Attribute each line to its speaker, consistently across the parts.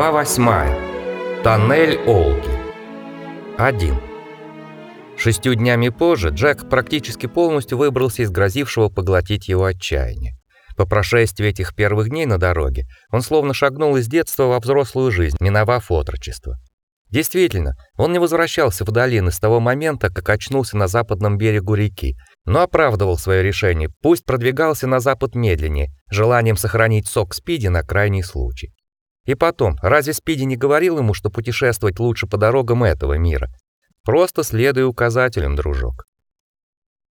Speaker 1: Глава 8. Тоннель Олки. 1. Шестью днями позже Джек практически полностью выбрался из грозившего поглотить его отчаяния. По прошествии этих первых дней на дороге он словно шагнул из детства во взрослую жизнь, миновав отрочество. Действительно, он не возвращался в долины с того момента, как очнулся на западном берегу реки, но оправдывал свое решение, пусть продвигался на запад медленнее, желанием сохранить сок Спиди на крайний случай. И потом, разве Спиди не говорил ему, что путешествовать лучше по дорогам этого мира? Просто следуй указателям, дружок.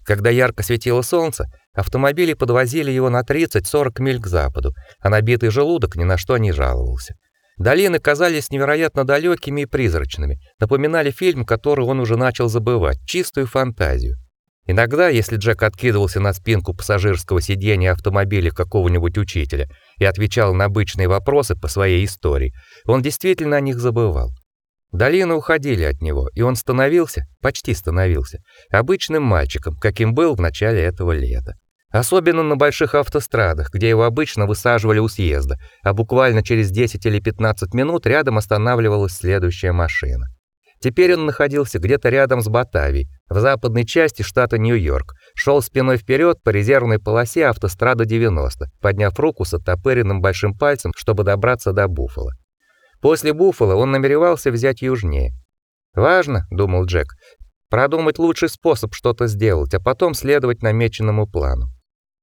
Speaker 1: Когда ярко светило солнце, автомобили подвозили его на 30-40 миль к западу, а набитый желудок ни на что не жаловался. Долины казались невероятно далекими и призрачными, напоминали фильм, который он уже начал забывать, чистую фантазию. Иногда, если Джек откидывался на спинку пассажирского сиденья автомобиля какого-нибудь учителя и отвечал на обычные вопросы по своей истории, он действительно о них забывал. Долины уходили от него, и он становился, почти становился, обычным мальчиком, каким был в начале этого лета. Особенно на больших автострадах, где его обычно высаживали у съезда, а буквально через 10 или 15 минут рядом останавливалась следующая машина. Теперь он находился где-то рядом с Батавией, в западной части штата Нью-Йорк, шел спиной вперед по резервной полосе автострады 90, подняв руку с оттопыренным большим пальцем, чтобы добраться до Буффало. После Буффало он намеревался взять южнее. Важно, думал Джек, продумать лучший способ что-то сделать, а потом следовать намеченному плану.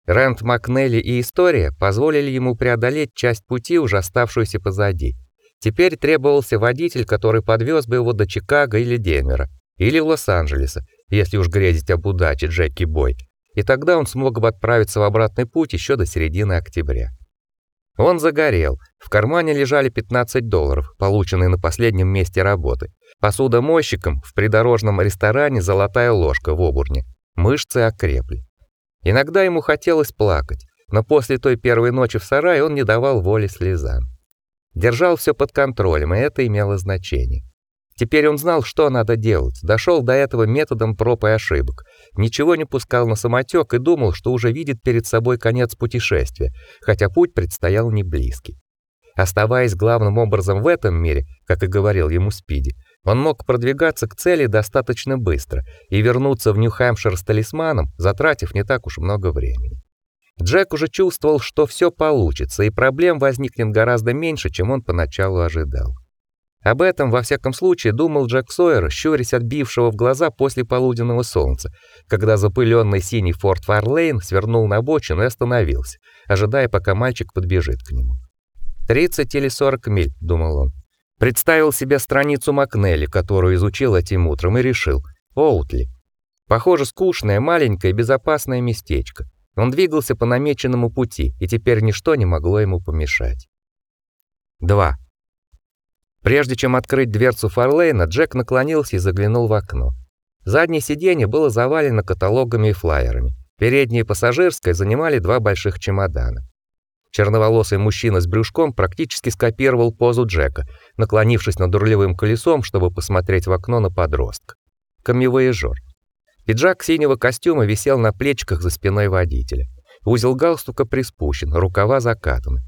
Speaker 1: Рэнд Макнелли и история позволили ему преодолеть часть пути, уже оставшуюся позади. Теперь требовался водитель, который подвез бы его до Чикаго или Денвера, или Лос-Анджелеса, если уж грезить об удаче Джеки Бой. И тогда он смог бы отправиться в обратный путь еще до середины октября. Он загорел. В кармане лежали 15 долларов, полученные на последнем месте работы. Посуда мойщиком в придорожном ресторане Золотая ложка в Обурне. Мышцы окрепли. Иногда ему хотелось плакать, но после той первой ночи в сарае он не давал воли слезам. Держал все под контролем, и это имело значение. Теперь он знал, что надо делать. Дошел до этого методом проб и ошибок. Ничего не пускал на самотек и думал, что уже видит перед собой конец путешествия, хотя путь предстоял не близкий. Оставаясь главным образом в этом мире, как и говорил ему Спиди, он мог продвигаться к цели достаточно быстро и вернуться в Нью-Хэмпшир с талисманом, затратив не так уж много времени. Джек уже чувствовал, что все получится, и проблем возникнет гораздо меньше, чем он поначалу ожидал. Об этом, во всяком случае, думал Джек Сойер, щурясь от бившего в глаза после полуденного солнца, когда запыленный синий Форд Фарлейн свернул на обочину и остановился, ожидая, пока мальчик подбежит к нему. «Тридцать или сорок миль», — думал он. Представил себе страницу Макнелли, которую изучил этим утром, и решил — Оутли. Похоже, скучное, маленькое, безопасное местечко. Он двигался по намеченному пути, и теперь ничто не могло ему помешать. 2. Прежде чем открыть дверцу Фарлейна, Джек наклонился и заглянул в окно. Заднее сиденье было завалено каталогами и флаерами. Переднее пассажирское занимали два больших чемодана. Черноволосый мужчина с брюшком практически скопировал позу Джека, наклонившись над рулевым колесом, чтобы посмотреть в окно на подростка. Камевояжер. Пиджак синего костюма висел на плечиках за спиной водителя. Узел галстука приспущен, рукава закатаны.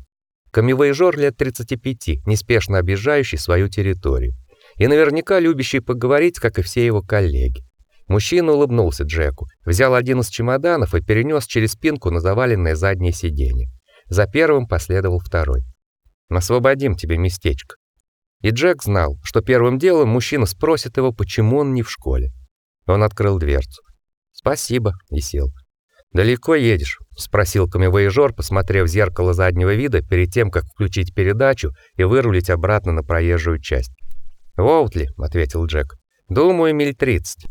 Speaker 1: Камевояжер лет 35, неспешно объезжающий свою территорию. И наверняка любящий поговорить, как и все его коллеги. Мужчина улыбнулся Джеку, взял один из чемоданов и перенес через спинку на заваленное заднее сиденье. За первым последовал второй. «Освободим тебе местечко». И Джек знал, что первым делом мужчина спросит его, почему он не в школе. Он открыл дверцу. «Спасибо», и сел. «Далеко едешь?» — спросил камевояжер, посмотрев в зеркало заднего вида перед тем, как включить передачу и вырулить обратно на проезжую часть. «Воутли», — ответил Джек. «Думаю, миль тридцать».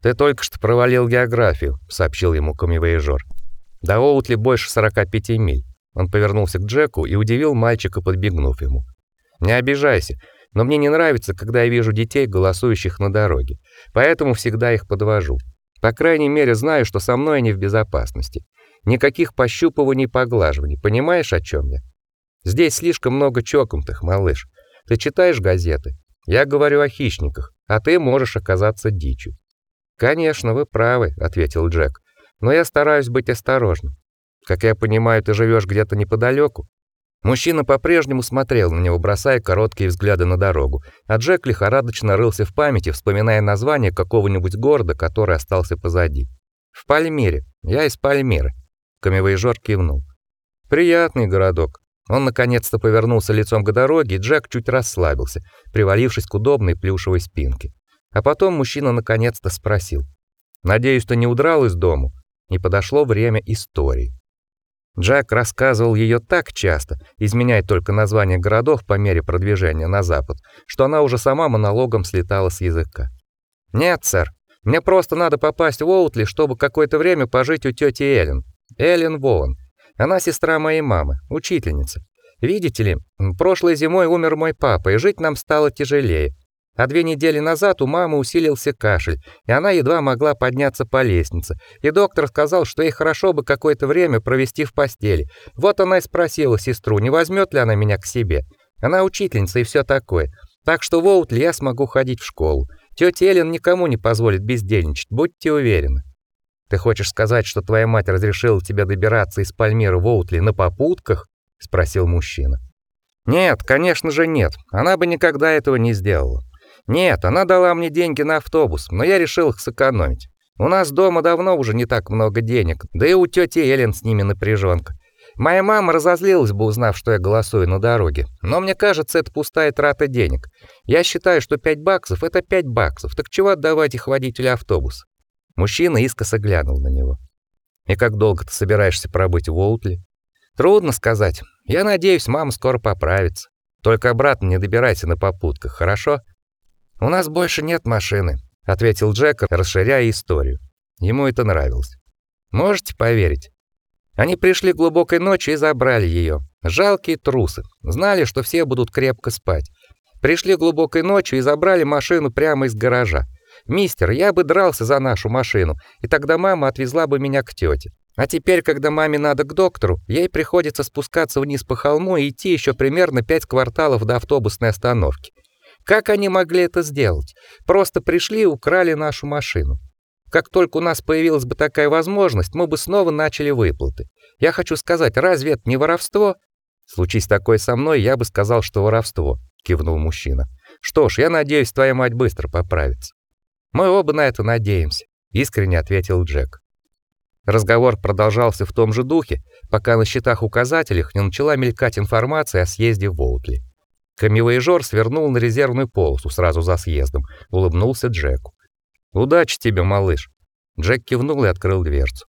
Speaker 1: «Ты только что провалил географию», — сообщил ему камевояжер. «До Оутли больше сорока пяти миль». Он повернулся к Джеку и удивил мальчика, подбегнув ему. «Не обижайся, но мне не нравится, когда я вижу детей, голосующих на дороге. Поэтому всегда их подвожу. По крайней мере, знаю, что со мной они в безопасности. Никаких пощупываний, поглаживаний. Понимаешь, о чем я? Здесь слишком много чокнутых, малыш. Ты читаешь газеты? Я говорю о хищниках, а ты можешь оказаться дичью. Конечно, вы правы, ответил Джек. Но я стараюсь быть осторожным. Как я понимаю, ты живешь где-то неподалеку. Мужчина по-прежнему смотрел на него, бросая короткие взгляды на дорогу, а Джек лихорадочно рылся в памяти, вспоминая название какого-нибудь города, который остался позади. В Пальмире. Я из Пальмиры. Камевоежор кивнул. Приятный городок. Он наконец-то повернулся лицом к дороге, и Джек чуть расслабился, привалившись к удобной плюшевой спинке. А потом мужчина наконец-то спросил: "Надеюсь, ты не удрал из дому?" И подошло время истории. Джек рассказывал ее так часто, изменяя только названия городов по мере продвижения на запад, что она уже сама монологом слетала с языка. Нет, сэр. Мне просто надо попасть в Оутли, чтобы какое-то время пожить у тети Эллен. Эллен Воун. Она сестра моей мамы, учительница. Видите ли, прошлой зимой умер мой папа, и жить нам стало тяжелее. А две недели назад у мамы усилился кашель, и она едва могла подняться по лестнице. И доктор сказал, что ей хорошо бы какое-то время провести в постели. Вот она и спросила сестру, не возьмет ли она меня к себе. Она учительница и все такое. Так что в Оутли я смогу ходить в школу. Тётя Эллен никому не позволит бездельничать, будьте уверены. Ты хочешь сказать, что твоя мать разрешила тебе добираться из Пальмиры в Оутли на попутках? спросил мужчина. Нет, конечно же нет. Она бы никогда этого не сделала. Нет, она дала мне деньги на автобус, но я решил их сэкономить. У нас дома давно уже не так много денег, да и у тети Элен с ними напряженка. Моя мама разозлилась бы, узнав, что я голосую на дороге. Но мне кажется, это пустая трата денег. Я считаю, что 5 баксов это 5 баксов. Так чего отдавать их водителю автобуса? Мужчина искоса глянул на него. И как долго ты собираешься пробыть в Уолтли? Трудно сказать. Я надеюсь, мама скоро поправится. Только обратно не добирайся на попутках, хорошо? У нас больше нет машины, ответил Джек, расширяя историю. Ему это нравилось. Можете поверить? Они пришли глубокой ночью и забрали ее. Жалкие трусы. Знали, что все будут крепко спать. Пришли глубокой ночью и забрали машину прямо из гаража. Мистер, я бы дрался за нашу машину, и тогда мама отвезла бы меня к тете. А теперь, когда маме надо к доктору, ей приходится спускаться вниз по холму и идти еще примерно пять кварталов до автобусной остановки. Как они могли это сделать? Просто пришли и украли нашу машину. Как только у нас появилась бы такая возможность, мы бы снова начали выплаты. Я хочу сказать, разве это не воровство? Случись такое со мной, я бы сказал, что воровство, кивнул мужчина. Что ж, я надеюсь, твоя мать быстро поправится. Мы оба на это надеемся, искренне ответил Джек. Разговор продолжался в том же духе, пока на счетах-указателях не начала мелькать информация о съезде в Волтли. Камевоежор свернул на резервную полосу сразу за съездом, улыбнулся Джеку. Удачи тебе, малыш. Джек кивнул и открыл дверцу.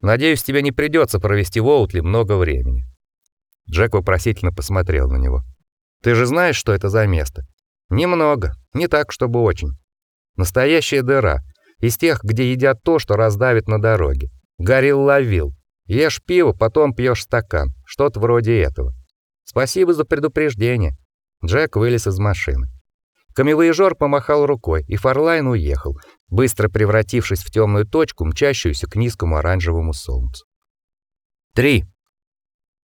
Speaker 1: Надеюсь, тебе не придется провести в Оутли много времени. Джек вопросительно посмотрел на него. Ты же знаешь, что это за место? Немного, не так, чтобы очень. Настоящая дыра, из тех, где едят то, что раздавит на дороге. Горил ловил. Ешь пиво, потом пьешь стакан. Что-то вроде этого. Спасибо за предупреждение. Джек вылез из машины. Камевоежор помахал рукой, и Фарлайн уехал, быстро превратившись в темную точку, мчащуюся к низкому оранжевому солнцу. 3.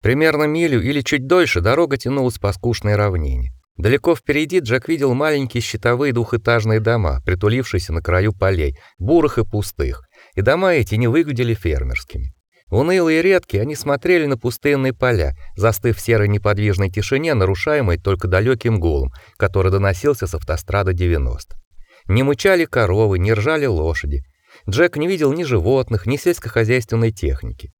Speaker 1: Примерно милю или чуть дольше дорога тянулась по скучной равнине. Далеко впереди Джек видел маленькие щитовые двухэтажные дома, притулившиеся на краю полей, бурых и пустых, и дома эти не выглядели фермерскими. Унылые и редкие, они смотрели на пустынные поля, застыв в серой неподвижной тишине, нарушаемой только далеким гулом, который доносился с автострады 90. Не мычали коровы, не ржали лошади. Джек не видел ни животных, ни сельскохозяйственной техники.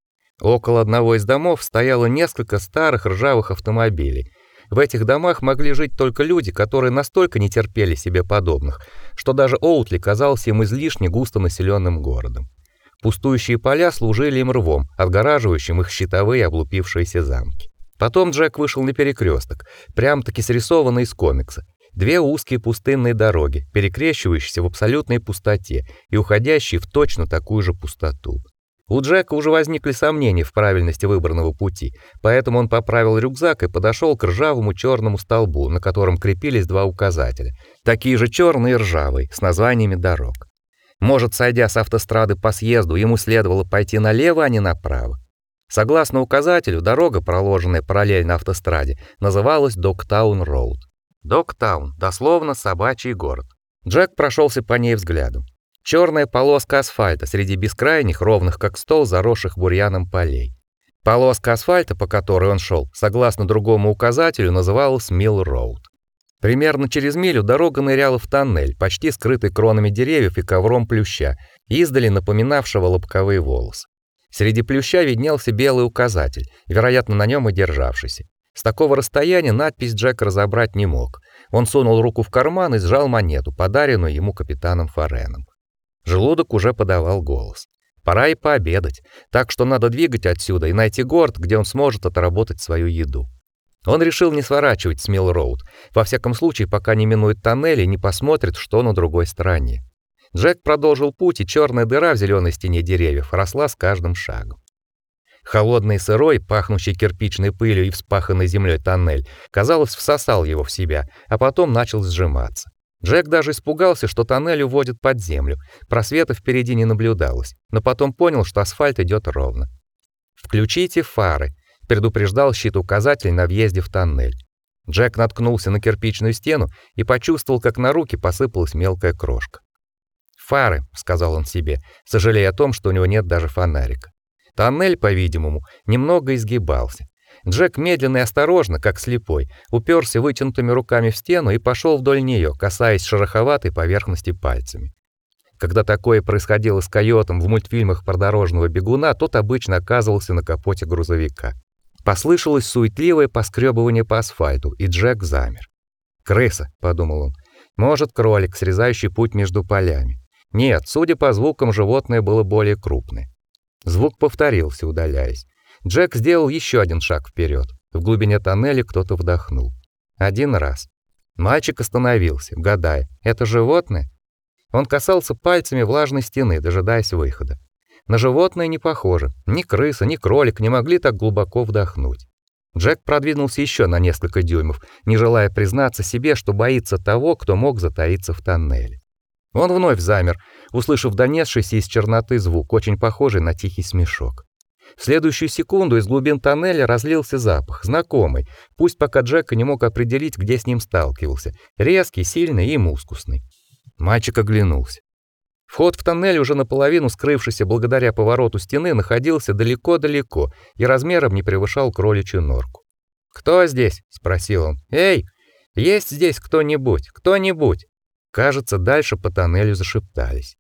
Speaker 1: Около одного из домов стояло несколько старых ржавых автомобилей. В этих домах могли жить только люди, которые настолько не терпели себе подобных, что даже Оутли казался им излишне густонаселенным городом. Пустующие поля служили им рвом, отгораживающим их щитовые облупившиеся замки. Потом Джек вышел на перекресток, прям-таки срисованный из комикса. Две узкие пустынные дороги, перекрещивающиеся в абсолютной пустоте и уходящие в точно такую же пустоту. У Джека уже возникли сомнения в правильности выбранного пути, поэтому он поправил рюкзак и подошел к ржавому черному столбу, на котором крепились два указателя, такие же черные и ржавые, с названиями дорог. Может, сойдя с автострады по съезду, ему следовало пойти налево, а не направо. Согласно указателю, дорога, проложенная параллельно автостраде, называлась Доктаун-роуд. Доктаун, дословно собачий город. Джек прошелся по ней взглядом. Черная полоска асфальта среди бескрайних, ровных как стол, заросших бурьяном полей. Полоска асфальта, по которой он шел, согласно другому указателю, называлась Милл Роуд. Примерно через милю дорога ныряла в тоннель, почти скрытый кронами деревьев и ковром плюща, издали напоминавшего лобковые волосы. Среди плюща виднелся белый указатель, вероятно, на нем и державшийся. С такого расстояния надпись Джек разобрать не мог. Он сунул руку в карман и сжал монету, подаренную ему капитаном Фареном. Желудок уже подавал голос. Пора и пообедать, так что надо двигать отсюда и найти город, где он сможет отработать свою еду. Он решил не сворачивать с Милл-роуд, во всяком случае, пока не минует тоннель и не посмотрит, что на другой стороне. Джек продолжил путь, и черная дыра в зеленой стене деревьев росла с каждым шагом. Холодный сырой, пахнущий кирпичной пылью и вспаханной землей тоннель, казалось, всосал его в себя, а потом начал сжиматься. Джек даже испугался, что тоннель уводит под землю. Просвета впереди не наблюдалось, но потом понял, что асфальт идет ровно. Включите фары, предупреждал щит-указатель на въезде в тоннель. Джек наткнулся на кирпичную стену и почувствовал, как на руки посыпалась мелкая крошка. «Фары», — сказал он себе, сожалея о том, что у него нет даже фонарика. Тоннель, по-видимому, немного изгибался. Джек медленно и осторожно, как слепой, уперся вытянутыми руками в стену и пошел вдоль нее, касаясь шероховатой поверхности пальцами. Когда такое происходило с койотом в мультфильмах про дорожного бегуна, тот обычно оказывался на капоте грузовика. Послышалось суетливое поскребывание по асфальту, и Джек замер. «Крыса», — подумал он, — «может, кролик, срезающий путь между полями. Нет, судя по звукам, животное было более крупное. Звук повторился, удаляясь. Джек сделал еще один шаг вперед. В глубине тоннеля кто-то вдохнул. Один раз. Мальчик остановился, гадая, это животное? Он касался пальцами влажной стены, дожидаясь выхода. На животное не похоже. Ни крыса, ни кролик не могли так глубоко вдохнуть. Джек продвинулся еще на несколько дюймов, не желая признаться себе, что боится того, кто мог затаиться в тоннеле. Он вновь замер, услышав донесшийся из черноты звук, очень похожий на тихий смешок. В следующую секунду из глубин тоннеля разлился запах, знакомый, пусть пока Джек не мог определить, где с ним сталкивался, резкий, сильный и мускусный. Мальчик оглянулся. Вход в тоннель, уже наполовину скрывшийся благодаря повороту стены, находился далеко-далеко и размером не превышал кроличью норку. «Кто здесь?» — спросил он. «Эй, есть здесь кто-нибудь? Кто-нибудь?» Кажется, дальше по тоннелю зашептались.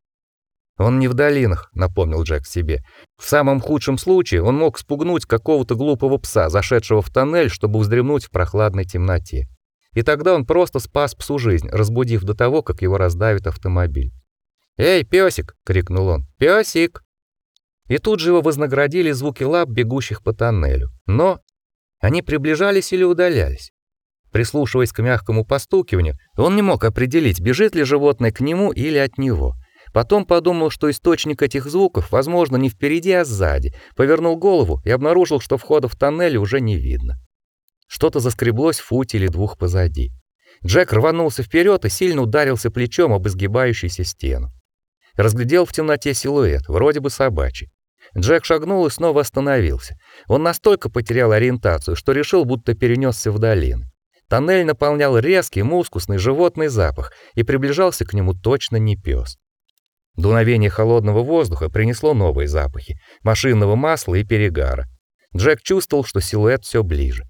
Speaker 1: Он не в долинах, напомнил Джек себе. В самом худшем случае он мог спугнуть какого-то глупого пса, зашедшего в тоннель, чтобы вздремнуть в прохладной темноте. И тогда он просто спас псу жизнь, разбудив до того, как его раздавит автомобиль. "Эй, песик!» — крикнул он. "Песик!" И тут же его вознаградили звуки лап, бегущих по тоннелю. Но они приближались или удалялись. Прислушиваясь к мягкому постукиванию, он не мог определить, бежит ли животное к нему или от него. Потом подумал, что источник этих звуков, возможно, не впереди, а сзади. Повернул голову и обнаружил, что входа в тоннель уже не видно. Что-то заскреблось в футе или двух позади. Джек рванулся вперед и сильно ударился плечом об изгибающуюся стену. Разглядел в темноте силуэт, вроде бы собачий. Джек шагнул и снова остановился. Он настолько потерял ориентацию, что решил, будто перенесся в долину. Тоннель наполнял резкий, мускусный животный запах, и приближался к нему точно не пес. Дуновение холодного воздуха принесло новые запахи: машинного масла и перегара. Джек чувствовал, что силуэт все ближе.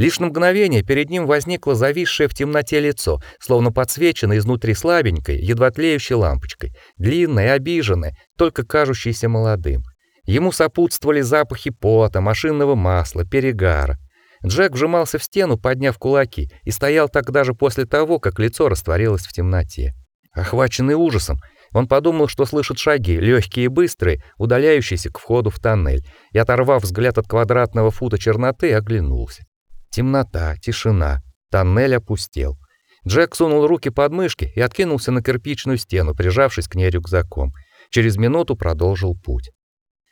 Speaker 1: Лишь на мгновение перед ним возникло зависшее в темноте лицо, словно подсвеченное изнутри слабенькой, едва тлеющей лампочкой, длинное, обиженное, только кажущееся молодым. Ему сопутствовали запахи пота, машинного масла, перегара. Джек вжимался в стену, подняв кулаки, и стоял так даже после того, как лицо растворилось в темноте. Охваченный ужасом, он подумал, что слышит шаги, легкие и быстрые, удаляющиеся к входу в тоннель, и оторвав взгляд от квадратного фута черноты, оглянулся. Темнота, тишина, тоннель опустел. Джек сунул руки под мышки и откинулся на кирпичную стену, прижавшись к ней рюкзаком. Через минуту продолжил путь.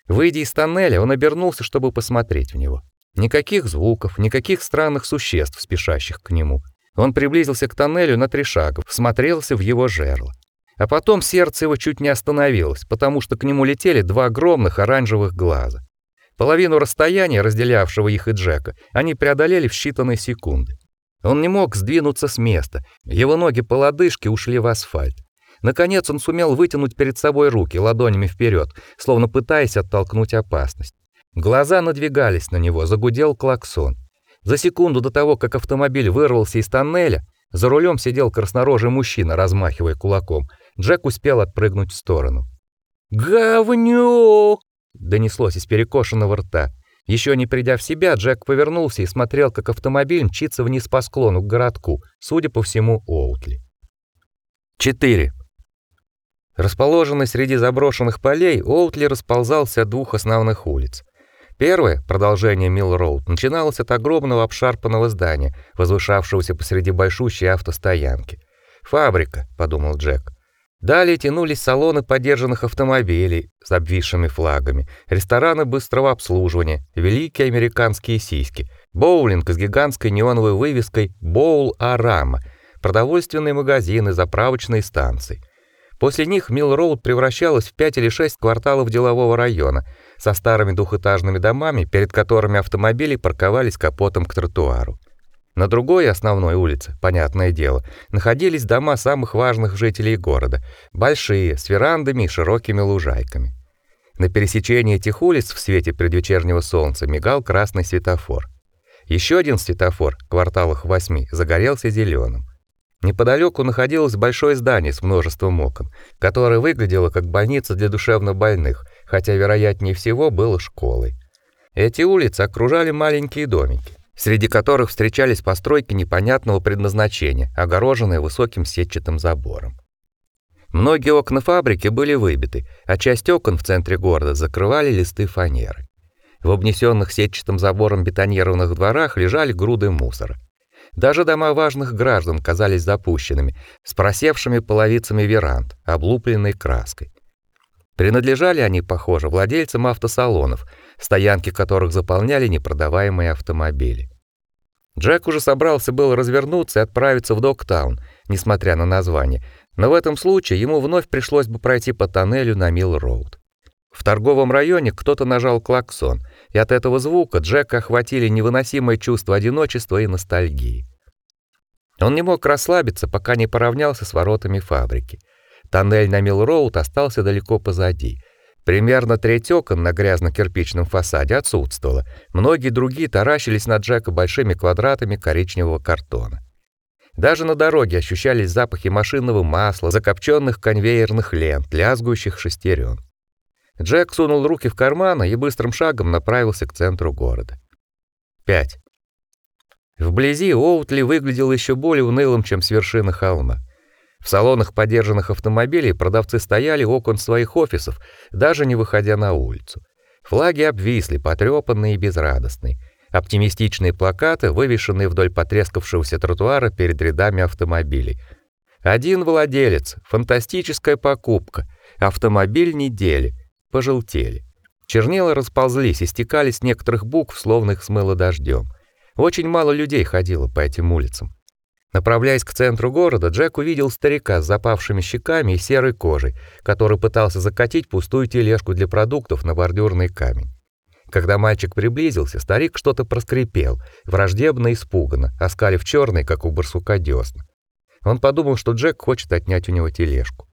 Speaker 1: Выйдя из тоннеля, он обернулся, чтобы посмотреть в него. Никаких звуков, никаких странных существ, спешащих к нему. Он приблизился к тоннелю на три шага, всмотрелся в его жерло. А потом сердце его чуть не остановилось, потому что к нему летели два огромных оранжевых глаза. Половину расстояния, разделявшего их и Джека, они преодолели в считанные секунды. Он не мог сдвинуться с места. Его ноги по лодыжке ушли в асфальт. Наконец он сумел вытянуть перед собой руки ладонями вперед, словно пытаясь оттолкнуть опасность. Глаза надвигались на него, загудел клаксон. За секунду до того, как автомобиль вырвался из тоннеля, за рулем сидел краснорожий мужчина, размахивая кулаком. Джек успел отпрыгнуть в сторону. «Говнюк!» — донеслось из перекошенного рта. Еще не придя в себя, Джек повернулся и смотрел, как автомобиль мчится вниз по склону к городку, судя по всему, Оутли. 4. Расположенный среди заброшенных полей, Оутли расползался от двух основных улиц. Первое, продолжение Милл-Роуд, начиналось от огромного обшарпанного здания, возвышавшегося посреди большущей автостоянки. «Фабрика», — подумал Джек. Далее тянулись салоны подержанных автомобилей с обвисшими флагами, рестораны быстрого обслуживания, великие американские сиськи, боулинг с гигантской неоновой вывеской «Боул Арама», продовольственные магазины, заправочные станции. После них Милл-Роуд превращалась в пять или шесть кварталов делового района со старыми двухэтажными домами, перед которыми автомобили парковались капотом к тротуару. На другой основной улице, понятное дело, находились дома самых важных жителей города, большие, с верандами и широкими лужайками. На пересечении этих улиц в свете предвечернего солнца мигал красный светофор. Еще один светофор, в кварталах восьми, загорелся зеленым. Неподалеку находилось большое здание с множеством окон, которое выглядело как больница для душевнобольных, хотя вероятнее всего было школой. Эти улицы окружали маленькие домики среди которых встречались постройки непонятного предназначения, огороженные высоким сетчатым забором. Многие окна фабрики были выбиты, а часть окон в центре города закрывали листы фанеры. В обнесенных сетчатым забором бетонированных дворах лежали груды мусора. Даже дома важных граждан казались запущенными, с просевшими половицами веранд, облупленной краской. Принадлежали они, похоже, владельцам автосалонов, стоянки которых заполняли непродаваемые автомобили. Джек уже собрался был развернуться и отправиться в Доктаун, несмотря на название, но в этом случае ему вновь пришлось бы пройти по тоннелю на Милл-роуд. В торговом районе кто-то нажал клаксон, и от этого звука Джека охватили невыносимое чувство одиночества и ностальгии. Он не мог расслабиться, пока не поравнялся с воротами фабрики. Тоннель на Милл-роуд остался далеко позади. Примерно треть окон на грязно-кирпичном фасаде отсутствовало. Многие другие таращились на Джека большими квадратами коричневого картона. Даже на дороге ощущались запахи машинного масла, закопченных конвейерных лент, лязгующих шестерен. Джек сунул руки в карманы и быстрым шагом направился к центру города. 5. Вблизи Оутли выглядел еще более унылым, чем с вершины холма. В салонах подержанных автомобилей продавцы стояли окон своих офисов, даже не выходя на улицу. Флаги обвисли, потрепанные и безрадостные. Оптимистичные плакаты, вывешенные вдоль потрескавшегося тротуара перед рядами автомобилей. Один владелец, фантастическая покупка, автомобиль недели, пожелтели. Чернила расползлись и стекали с некоторых букв, словно их смыло дождем. Очень мало людей ходило по этим улицам. Направляясь к центру города, Джек увидел старика с запавшими щеками и серой кожей, который пытался закатить пустую тележку для продуктов на бордюрный камень. Когда мальчик приблизился, старик что-то проскрипел, враждебно и испуганно, оскалив черный, как у барсука, десна. Он подумал, что Джек хочет отнять у него тележку.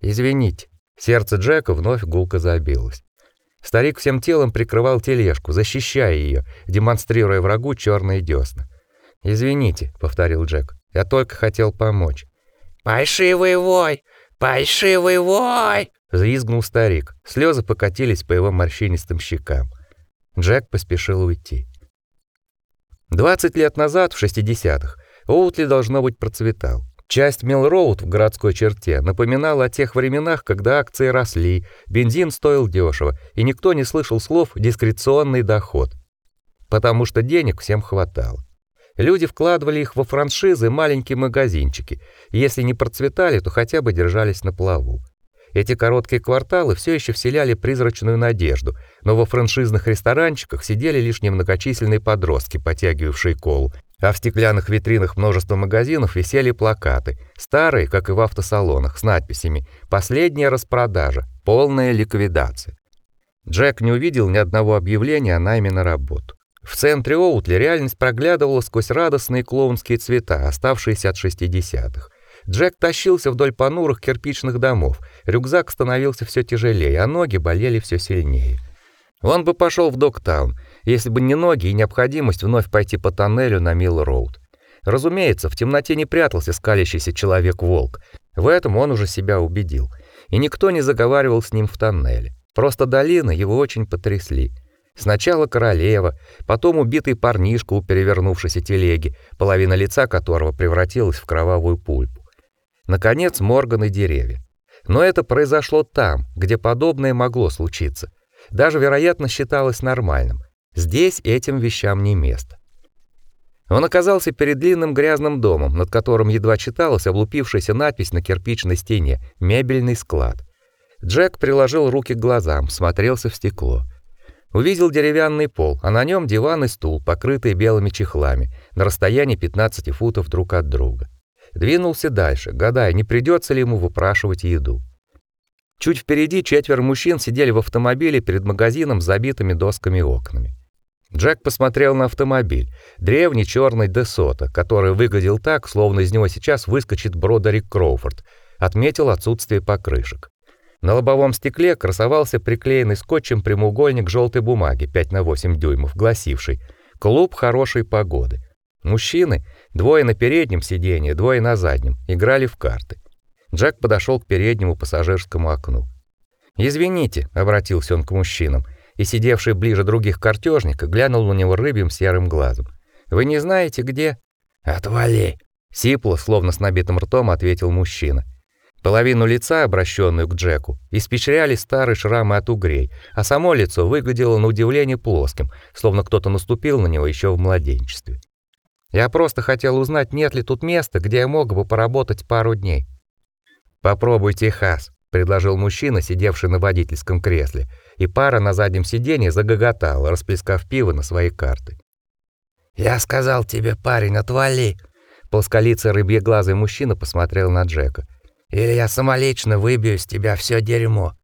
Speaker 1: «Извините». Сердце Джека вновь гулко забилось. Старик всем телом прикрывал тележку, защищая ее, демонстрируя врагу черные десна. «Извините», — повторил Джек. «Я только хотел помочь».
Speaker 2: «Пайшивый вой! Пайшивый вой!»
Speaker 1: — взвизгнул старик. Слезы покатились по его морщинистым щекам. Джек поспешил уйти. Двадцать лет назад, в 60-х, Оутли должно быть процветал. Часть Милл-Роуд в городской черте напоминала о тех временах, когда акции росли, бензин стоил дешево, и никто не слышал слов дискреционный доход, потому что денег всем хватало. Люди вкладывали их во франшизы, маленькие магазинчики. Если не процветали, то хотя бы держались на плаву. Эти короткие кварталы все еще вселяли призрачную надежду, но во франшизных ресторанчиках сидели лишь немногочисленные подростки, потягивавшие колу, а в стеклянных витринах множества магазинов висели плакаты, старые, как и в автосалонах, с надписями «Последняя распродажа», «Полная ликвидация». Джек не увидел ни одного объявления о найме на работу. В центре Оутли реальность проглядывала сквозь радостные клоунские цвета, оставшиеся от 60-х. Джек тащился вдоль понурых кирпичных домов. Рюкзак становился все тяжелее, а ноги болели все сильнее. Он бы пошел в Доктаун, если бы не ноги и необходимость вновь пойти по тоннелю на Милл-роуд. Разумеется, в темноте не прятался скалящийся человек-волк. В этом он уже себя убедил. И никто не заговаривал с ним в тоннеле. Просто долины его очень потрясли. Сначала королева, потом убитый парнишка у перевернувшейся телеги, половина лица которого превратилась в кровавую пульпу. Наконец, Морган и деревья. Но это произошло там, где подобное могло случиться. Даже, вероятно, считалось нормальным. Здесь этим вещам не место. Он оказался перед длинным грязным домом, над которым едва читалась облупившаяся надпись на кирпичной стене «Мебельный склад». Джек приложил руки к глазам, смотрелся в стекло. Увидел деревянный пол, а на нем диван и стул, покрытые белыми чехлами, на расстоянии 15 футов друг от друга. Двинулся дальше, гадая, не придется ли ему выпрашивать еду. Чуть впереди четверо мужчин сидели в автомобиле перед магазином с забитыми досками окнами. Джек посмотрел на автомобиль, древний черный Десота, который выглядел так, словно из него сейчас выскочит Бродерик Кроуфорд. Отметил отсутствие покрышек. На лобовом стекле красовался приклеенный скотчем прямоугольник желтой бумаги 5 на 8 дюймов, гласивший: "Клуб хорошей погоды". Мужчины, двое на переднем сиденье, двое на заднем, играли в карты. Джек подошел к переднему пассажирскому окну. "Извините", обратился он к мужчинам и сидевший ближе других картежник глянул на него рыбьим серым глазом. Вы не знаете где?
Speaker 2: Отвали,
Speaker 1: сипло, словно с набитым ртом ответил мужчина. Половину лица, обращенную к Джеку, испещряли старые шрамы от угрей, а само лицо выглядело на удивление плоским, словно кто-то наступил на него еще в младенчестве. Я просто хотел узнать, нет ли тут места, где я мог бы поработать пару дней. Попробуйте хас, предложил мужчина, сидевший на водительском кресле, и пара на заднем сиденье загоготала, расплескав пиво на свои карты.
Speaker 2: Я сказал тебе, парень, отвали.
Speaker 1: Плосколицый рыбьеглазый мужчина посмотрел на Джека.
Speaker 2: Или я самолично выбью из тебя все дерьмо.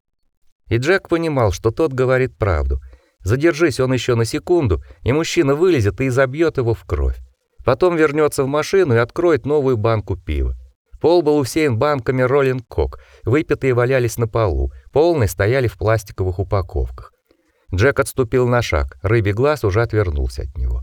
Speaker 1: И Джек понимал, что тот говорит правду. Задержись он еще на секунду, и мужчина вылезет и забьет его в кровь. Потом вернется в машину и откроет новую банку пива. Пол был усеян банками Роллинг Кок, выпитые валялись на полу, полные стояли в пластиковых упаковках. Джек отступил на шаг, рыбий глаз уже отвернулся от него.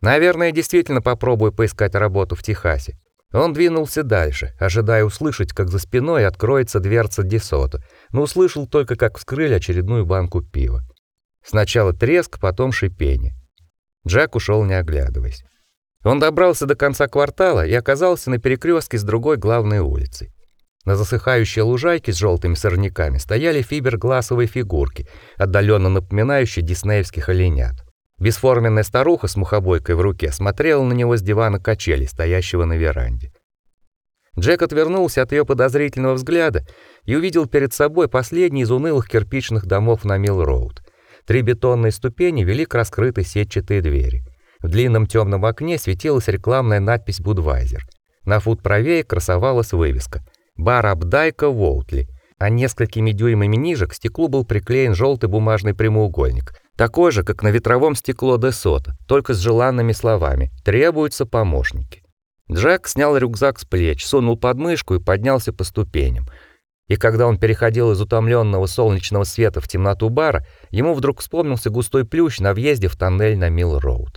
Speaker 1: Наверное, действительно попробую поискать работу в Техасе. Он двинулся дальше, ожидая услышать, как за спиной откроется дверца Десота, но услышал только, как вскрыли очередную банку пива. Сначала треск, потом шипение. Джек ушел не оглядываясь. Он добрался до конца квартала и оказался на перекрестке с другой главной улицей. На засыхающей лужайке с желтыми сорняками стояли фибергласовые фигурки, отдаленно напоминающие диснеевских оленят. Бесформенная старуха с мухобойкой в руке смотрела на него с дивана качели, стоящего на веранде. Джек отвернулся от ее подозрительного взгляда и увидел перед собой последний из унылых кирпичных домов на Милл-роуд. Три бетонные ступени вели к раскрытой сетчатой двери. В длинном темном окне светилась рекламная надпись Budweiser. На фут правее красовалась вывеска «Бар Абдайка Воутли», а несколькими дюймами ниже к стеклу был приклеен желтый бумажный прямоугольник, такой же, как на ветровом стекло Десота, только с желанными словами «Требуются помощники». Джек снял рюкзак с плеч, сунул под мышку и поднялся по ступеням. И когда он переходил из утомленного солнечного света в темноту бара, ему вдруг вспомнился густой плющ на въезде в тоннель на Милл-роуд.